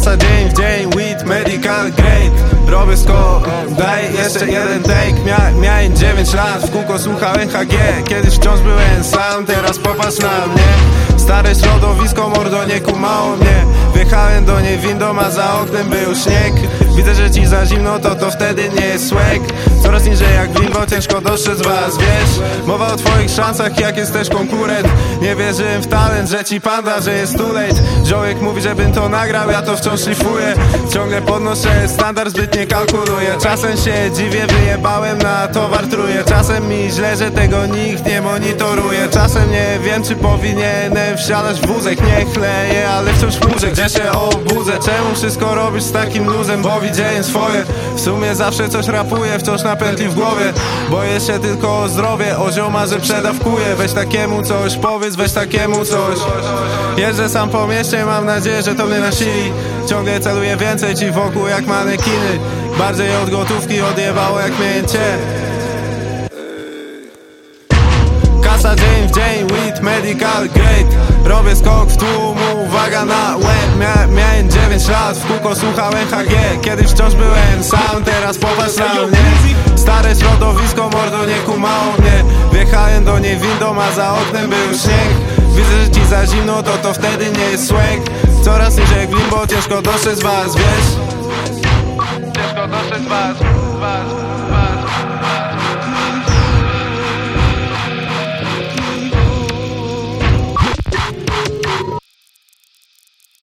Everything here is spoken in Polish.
Kasa dzień w dzień, weed, medical gain Robię skok, daj jeszcze jeden take. Mia, Miałem 9 lat, w kółko słuchałem HG Kiedyś wciąż byłem sam, teraz popatrz na mnie. Stare środowisko, mordo nie kumało mnie. Wjechałem do niej windą, a za oknem był śnieg. Widzę, że ci za zimno, to to wtedy nie jest swag. Coraz niżej jak limbo, ciężko dostrzec was, wiesz Mowa o twoich szansach, jak jesteś konkurent. Nie wierzyłem w talent, że ci panda, że jest too late. Ziołek mówi, żebym to nagrał, ja to wciąż szlifuję. Ciągle podnoszę standard, zbyt nie kalkuluję. Czasem się dziwię, wyjebałem na towar truje Czasem mi źle, że tego nikt nie monitoruje. Czasem nie wiem, czy powinienem wsiadać w wózek. Nie chleję, ale wciąż murzę, gdzie się obudzę? Czemu wszystko robisz z takim luzem, bo widziałem swoje. W sumie zawsze coś rapuję, wciąż na pętli w głowie Boję się tylko o zdrowie, o zioma, że przedawkuję. Weź takiemu coś, powiedz, weź takiemu coś. Jeżdżę sam po mieście, mam nadzieję, że to mnie nasili. Ciągle celuję więcej ci wokół jak manekiny. Bardziej od gotówki odjebało jak mięcie. Kasa dzień w dzień, medical grade. Robię skok w tłum, uwaga na łeb 9 lat, w kółko słuchałem HG Kiedyś wciąż byłem sam, teraz popatrz na mnie. Stare środowisko, mordo nie kumało mnie. Wjechałem do niej windą, a za oknem był śnieg. Widzę, że ci za zimno, to to wtedy nie jest swag. Coraz niżej w limbo, ciężko dostrzec was, wiesz? Ciężko dostrzec was, was, was, was